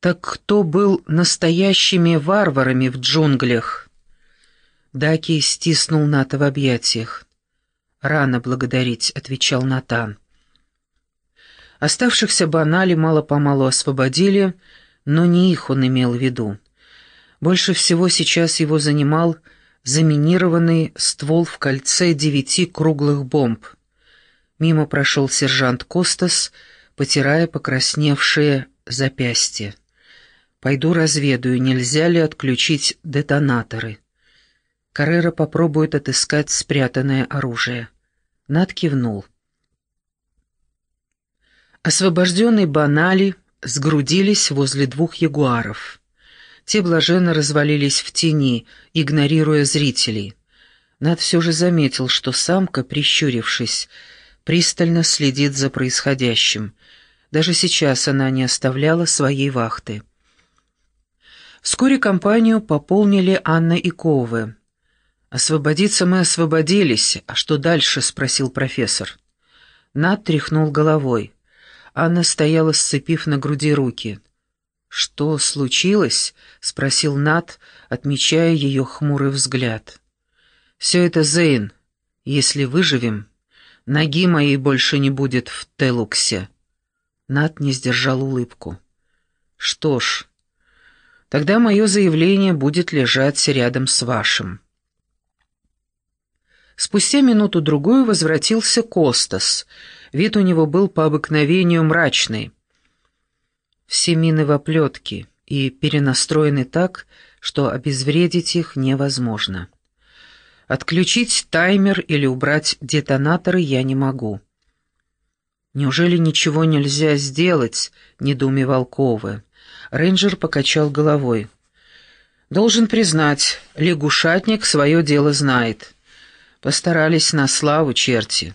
Так кто был настоящими варварами в джунглях? Даки стиснул Ната в объятиях. «Рано благодарить», — отвечал Натан. Оставшихся банали мало-помалу освободили, но не их он имел в виду. Больше всего сейчас его занимал заминированный ствол в кольце девяти круглых бомб. Мимо прошел сержант Костас, потирая покрасневшие запястья. «Пойду разведаю, нельзя ли отключить детонаторы». Каррера попробует отыскать спрятанное оружие. Над кивнул. Освобожденные банали сгрудились возле двух ягуаров. Те блаженно развалились в тени, игнорируя зрителей. Над все же заметил, что самка, прищурившись, пристально следит за происходящим. Даже сейчас она не оставляла своей вахты. Вскоре компанию пополнили Анна и Ковы. «Освободиться мы освободились, а что дальше?» — спросил профессор. Над тряхнул головой. Анна стояла, сцепив на груди руки. «Что случилось?» — спросил Над, отмечая ее хмурый взгляд. «Все это Зейн. Если выживем, ноги моей больше не будет в Телуксе». Над не сдержал улыбку. «Что ж, тогда мое заявление будет лежать рядом с вашим». Спустя минуту-другую возвратился Костас. Вид у него был по обыкновению мрачный. Все мины в оплетке и перенастроены так, что обезвредить их невозможно. Отключить таймер или убрать детонаторы я не могу. «Неужели ничего нельзя сделать?» — недоумевал Ковы. Рейнджер покачал головой. «Должен признать, лягушатник свое дело знает». Постарались на славу, черти.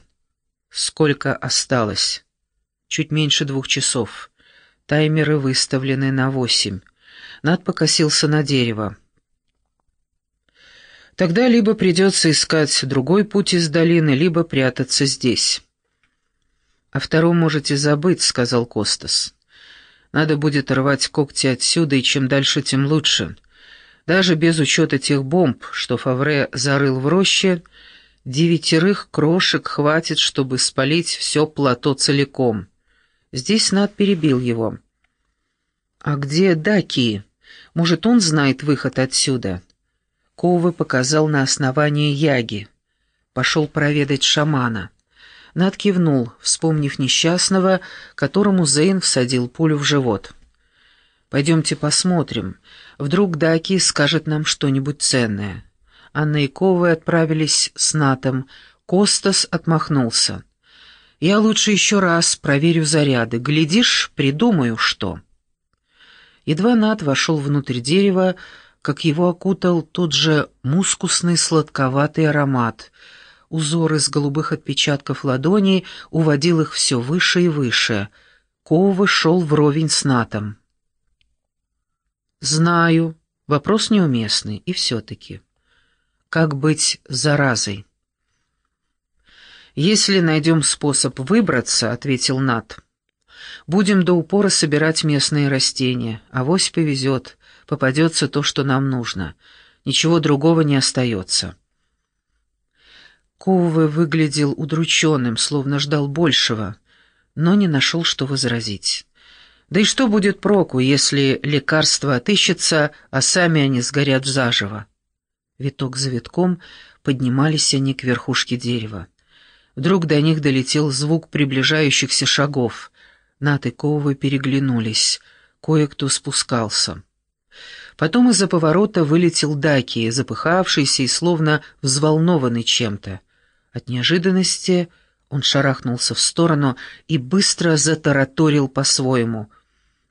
Сколько осталось? Чуть меньше двух часов. Таймеры выставлены на восемь. Над покосился на дерево. Тогда либо придется искать другой путь из долины, либо прятаться здесь. «О втором можете забыть», — сказал Костас. «Надо будет рвать когти отсюда, и чем дальше, тем лучше. Даже без учета тех бомб, что Фавре зарыл в роще, — Девятерых крошек хватит, чтобы спалить все плато целиком. Здесь Над перебил его. «А где Даки? Может, он знает выход отсюда?» Ковы показал на основание яги. Пошел проведать шамана. Над кивнул, вспомнив несчастного, которому Зейн всадил пулю в живот. «Пойдемте посмотрим. Вдруг Даки скажет нам что-нибудь ценное». Анна и Ковы отправились с Натом. Костас отмахнулся. «Я лучше еще раз проверю заряды. Глядишь, придумаю, что». Едва Нат вошел внутрь дерева, как его окутал тот же мускусный сладковатый аромат. Узор из голубых отпечатков ладоней уводил их все выше и выше. Ковы шел вровень с Натом. «Знаю, вопрос неуместный, и все-таки». Как быть заразой? «Если найдем способ выбраться», — ответил Нат, — «будем до упора собирать местные растения. Авось повезет, попадется то, что нам нужно. Ничего другого не остается». Ковы выглядел удрученным, словно ждал большего, но не нашел, что возразить. Да и что будет проку, если лекарство отыщется, а сами они сгорят заживо? Виток за витком поднимались они к верхушке дерева. Вдруг до них долетел звук приближающихся шагов. Нат и Ковы переглянулись. Кое-кто спускался. Потом из-за поворота вылетел Даки, запыхавшийся и словно взволнованный чем-то. От неожиданности он шарахнулся в сторону и быстро затараторил по-своему.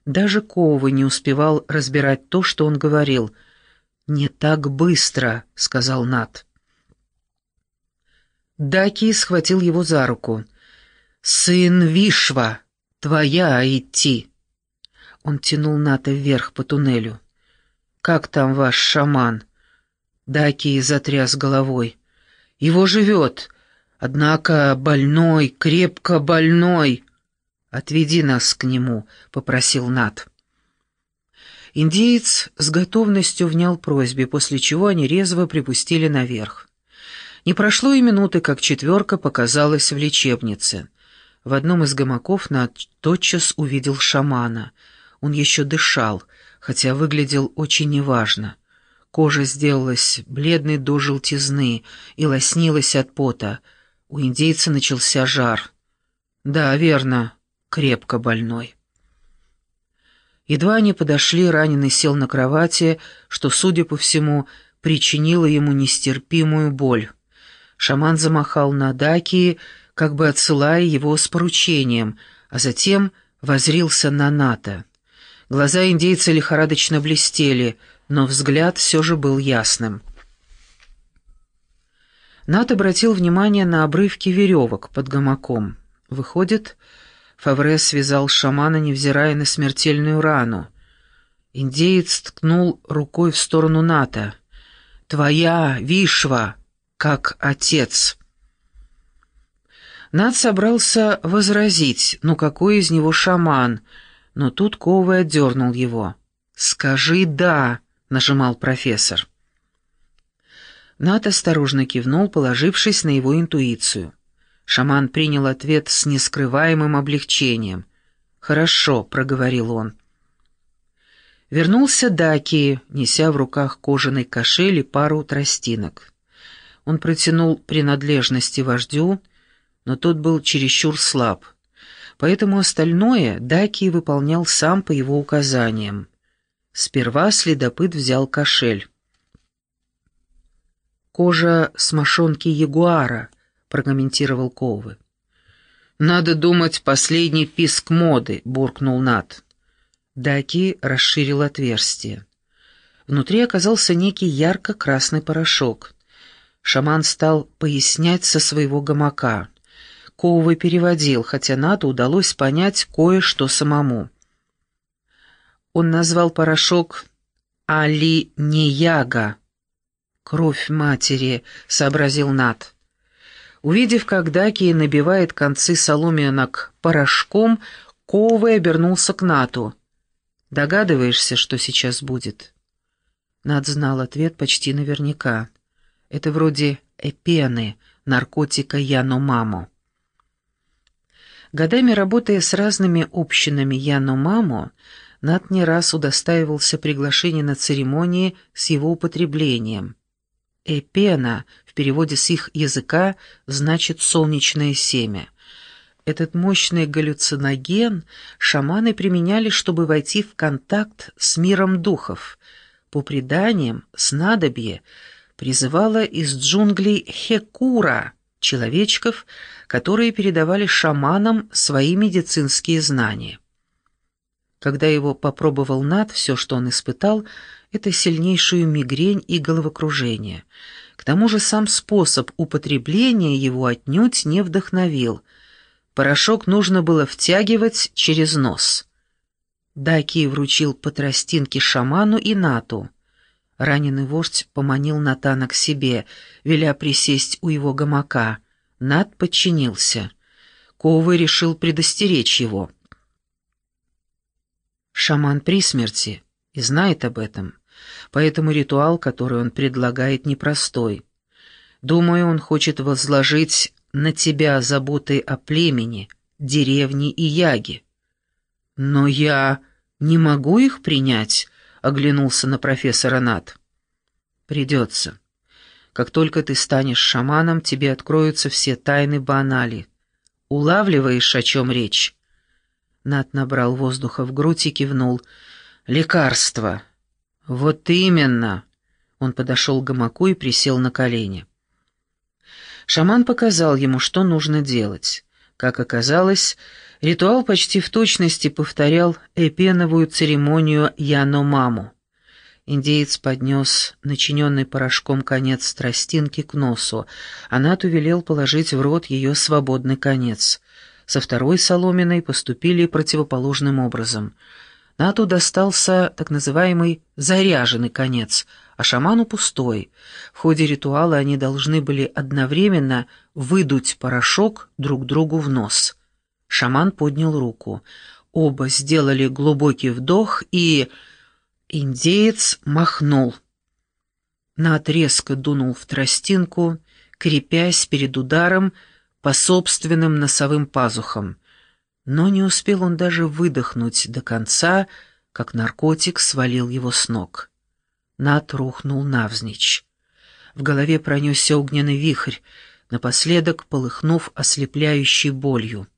Даже Ковы не успевал разбирать то, что он говорил — «Не так быстро», — сказал Нат. Даки схватил его за руку. «Сын Вишва, твоя идти!» Он тянул Ната вверх по туннелю. «Как там ваш шаман?» Даки затряс головой. «Его живет, однако больной, крепко больной!» «Отведи нас к нему», — попросил Нат. Индеец с готовностью внял просьбе, после чего они резво припустили наверх. Не прошло и минуты, как четверка показалась в лечебнице. В одном из гамаков Над тотчас увидел шамана. Он еще дышал, хотя выглядел очень неважно. Кожа сделалась бледной до желтизны и лоснилась от пота. У индейца начался жар. Да, верно, крепко больной. Едва они подошли, раненый сел на кровати, что, судя по всему, причинило ему нестерпимую боль. Шаман замахал на Дакии, как бы отсылая его с поручением, а затем возрился на Ната. Глаза индейца лихорадочно блестели, но взгляд все же был ясным. Нат обратил внимание на обрывки веревок под гамаком. Выходит, Фавре связал шамана, невзирая на смертельную рану. Индеец ткнул рукой в сторону Ната. «Твоя, Вишва, как отец!» Над собрался возразить, ну какой из него шаман, но тут Ковый отдернул его. «Скажи «да», — нажимал профессор. Над осторожно кивнул, положившись на его интуицию. Шаман принял ответ с нескрываемым облегчением. «Хорошо», — проговорил он. Вернулся Даки, неся в руках кожаный кошель и пару тростинок. Он протянул принадлежности вождю, но тот был чересчур слаб. Поэтому остальное Даки выполнял сам по его указаниям. Сперва следопыт взял кошель. «Кожа с мошонки ягуара», — прокомментировал Ковы. «Надо думать, последний писк моды», — буркнул Нат. Даки расширил отверстие. Внутри оказался некий ярко-красный порошок. Шаман стал пояснять со своего гамака. Коувы переводил, хотя Нату удалось понять кое-что самому. Он назвал порошок «Али-Неяга». «Кровь матери», — сообразил Нат. Увидев, как Даки набивает концы соломинок порошком, Коувы обернулся к Нату. «Догадываешься, что сейчас будет?» Нат знал ответ почти наверняка. «Это вроде эпены, наркотика Яно-Мамо». Годами работая с разными общинами Яно-Мамо, Нат не раз удостаивался приглашения на церемонии с его употреблением. «Эпена» в переводе с их языка значит «солнечное семя». Этот мощный галлюциноген шаманы применяли, чтобы войти в контакт с миром духов. По преданиям, снадобье призывало из джунглей Хекура, человечков, которые передавали шаманам свои медицинские знания. Когда его попробовал Над, все, что он испытал, это сильнейшую мигрень и головокружение. К тому же сам способ употребления его отнюдь не вдохновил. Порошок нужно было втягивать через нос. Даки вручил по тростинке шаману и Нату. Раненый вождь поманил Натана к себе, веля присесть у его гамака. Нат подчинился. Ковы решил предостеречь его. Шаман при смерти и знает об этом, поэтому ритуал, который он предлагает, непростой. Думаю, он хочет возложить на тебя заботы о племени, деревне и яге. Но я не могу их принять, оглянулся на профессора Нат. «Придется. Как только ты станешь шаманом, тебе откроются все тайны банали. Улавливаешь, о чем речь?» Нат набрал воздуха в грудь и кивнул. «Лекарство!» «Вот именно!» Он подошел к гамаку и присел на колени. Шаман показал ему, что нужно делать. Как оказалось, Ритуал почти в точности повторял эпеновую церемонию Яно-маму. Индеец поднес начиненный порошком конец тростинки к носу, а Нату велел положить в рот ее свободный конец. Со второй соломиной поступили противоположным образом. Нату достался так называемый «заряженный конец», а шаману пустой. В ходе ритуала они должны были одновременно выдуть порошок друг другу в нос — Шаман поднял руку. Оба сделали глубокий вдох и... Индеец махнул. Над резко дунул в тростинку, крепясь перед ударом по собственным носовым пазухам. Но не успел он даже выдохнуть до конца, как наркотик свалил его с ног. Над рухнул навзничь. В голове пронесся огненный вихрь, напоследок полыхнув ослепляющей болью.